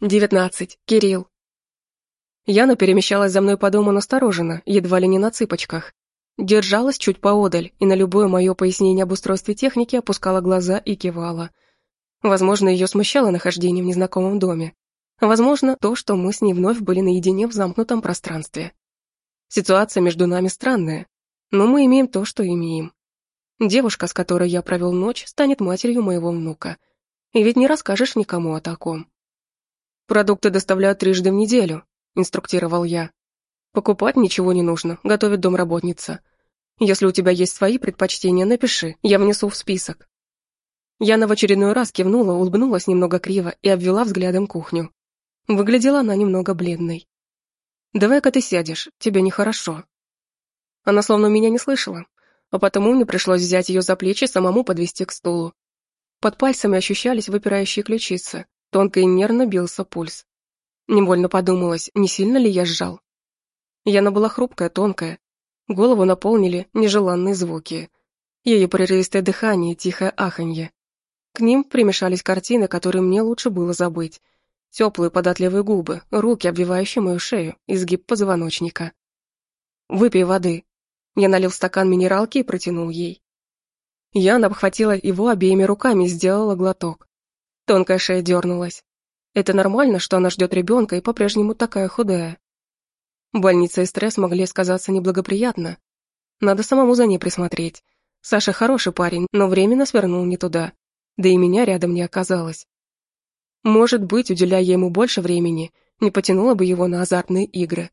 Девятнадцать. Кирилл. Яна перемещалась за мной по дому настороженно, едва ли не на цыпочках. Держалась чуть поодаль и на любое мое пояснение об устройстве техники опускала глаза и кивала. Возможно, ее смущало нахождение в незнакомом доме. Возможно, то, что мы с ней вновь были наедине в замкнутом пространстве. Ситуация между нами странная, но мы имеем то, что имеем. Девушка, с которой я провел ночь, станет матерью моего внука. И ведь не расскажешь никому о таком. Продукты доставляют трижды в неделю, инструктировал я. Покупать ничего не нужно, готовит домработница. Если у тебя есть свои предпочтения, напиши, я внесу в список. Яна в очередной раз кивнула, улыбнулась немного криво и обвела взглядом кухню. Выглядела она немного бледной. «Давай-ка ты сядешь, тебе нехорошо». Она словно меня не слышала, а потому мне пришлось взять ее за плечи самому подвести к стулу. Под пальцами ощущались выпирающие ключицы, тонко и нервно бился пульс. Невольно подумалось, не сильно ли я сжал. Яна была хрупкая, тонкая. Голову наполнили нежеланные звуки. Ее прерывистое дыхание тихое аханье. К ним примешались картины, которые мне лучше было забыть. Теплые податливые губы, руки, обвивающие мою шею, изгиб позвоночника. «Выпей воды». Я налил стакан минералки и протянул ей. Яна обхватила его обеими руками и сделала глоток. Тонкая шея дернулась. Это нормально, что она ждет ребенка и по-прежнему такая худая. Больница и стресс могли сказаться неблагоприятно. Надо самому за ней присмотреть. Саша хороший парень, но временно свернул не туда. Да и меня рядом не оказалось. Может быть, уделяя ему больше времени, не потянуло бы его на азартные игры.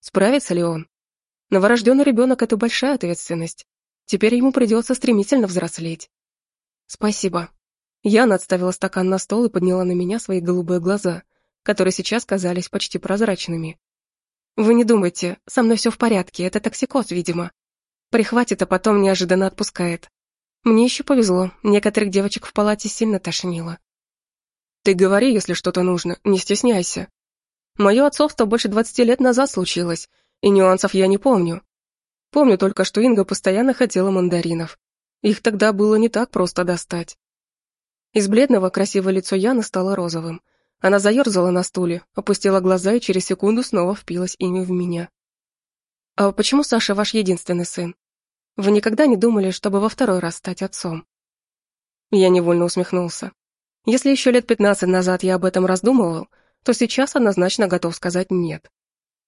Справится ли он? Новорожденный ребенок – это большая ответственность. Теперь ему придется стремительно взрослеть. Спасибо. Яна отставила стакан на стол и подняла на меня свои голубые глаза, которые сейчас казались почти прозрачными. Вы не думайте, со мной все в порядке, это токсикоз, видимо. Прихватит, а потом неожиданно отпускает. Мне еще повезло, некоторых девочек в палате сильно тошнило. Ты говори, если что-то нужно, не стесняйся. Мое отцовство больше двадцати лет назад случилось, и нюансов я не помню. Помню только, что Инга постоянно хотела мандаринов. Их тогда было не так просто достать. Из бледного красивое лицо Яны стало розовым, она заерзала на стуле, опустила глаза и через секунду снова впилась ими в меня. «А почему Саша ваш единственный сын? Вы никогда не думали, чтобы во второй раз стать отцом?» Я невольно усмехнулся. Если еще лет пятнадцать назад я об этом раздумывал, то сейчас однозначно готов сказать «нет».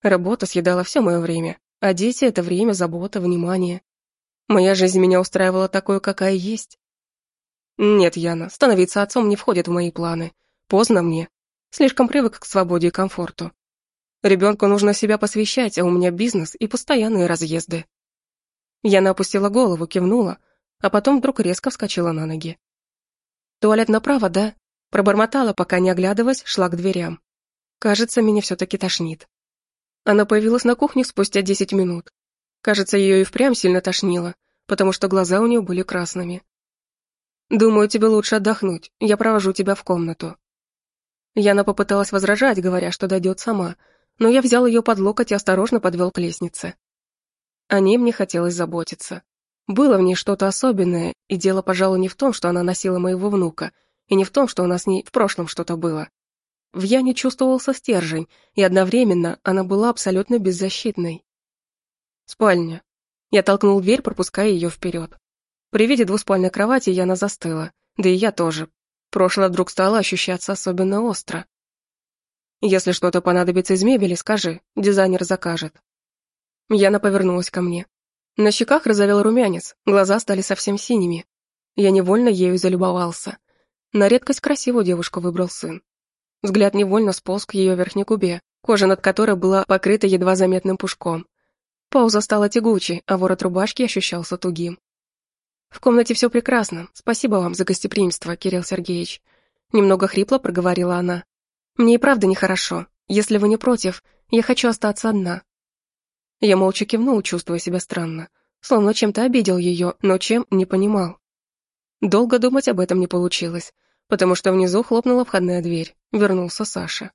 Работа съедала все мое время, а дети — это время, забота, внимание. Моя жизнь меня устраивала такой, какая есть. Нет, Яна, становиться отцом не входит в мои планы. Поздно мне, Слишком привык к свободе и комфорту. Ребенку нужно себя посвящать, а у меня бизнес и постоянные разъезды. Яна опустила голову, кивнула, а потом вдруг резко вскочила на ноги. «Туалет направо, да?» Пробормотала, пока не оглядываясь, шла к дверям. «Кажется, меня все-таки тошнит». Она появилась на кухне спустя десять минут. Кажется, ее и впрямь сильно тошнило, потому что глаза у нее были красными. «Думаю, тебе лучше отдохнуть, я провожу тебя в комнату», Яна попыталась возражать, говоря, что дойдет сама, но я взял ее под локоть и осторожно подвел к лестнице. О ней мне хотелось заботиться. Было в ней что-то особенное, и дело, пожалуй, не в том, что она носила моего внука, и не в том, что у нас с ней в прошлом что-то было. В Яне чувствовался стержень, и одновременно она была абсолютно беззащитной. Спальня. Я толкнул дверь, пропуская ее вперед. При виде двуспальной кровати Яна застыла, да и я тоже, Прошлое вдруг стало ощущаться особенно остро. «Если что-то понадобится из мебели, скажи, дизайнер закажет». Яна повернулась ко мне. На щеках разовел румянец, глаза стали совсем синими. Я невольно ею залюбовался. На редкость красивую девушку выбрал сын. Взгляд невольно сполз к ее верхней губе, кожа над которой была покрыта едва заметным пушком. Пауза стала тягучей, а ворот рубашки ощущался тугим. В комнате все прекрасно. Спасибо вам за гостеприимство, Кирилл Сергеевич. Немного хрипло проговорила она. Мне и правда нехорошо. Если вы не против, я хочу остаться одна. Я молча кивнул, чувствуя себя странно. Словно чем-то обидел ее, но чем не понимал. Долго думать об этом не получилось, потому что внизу хлопнула входная дверь. Вернулся Саша.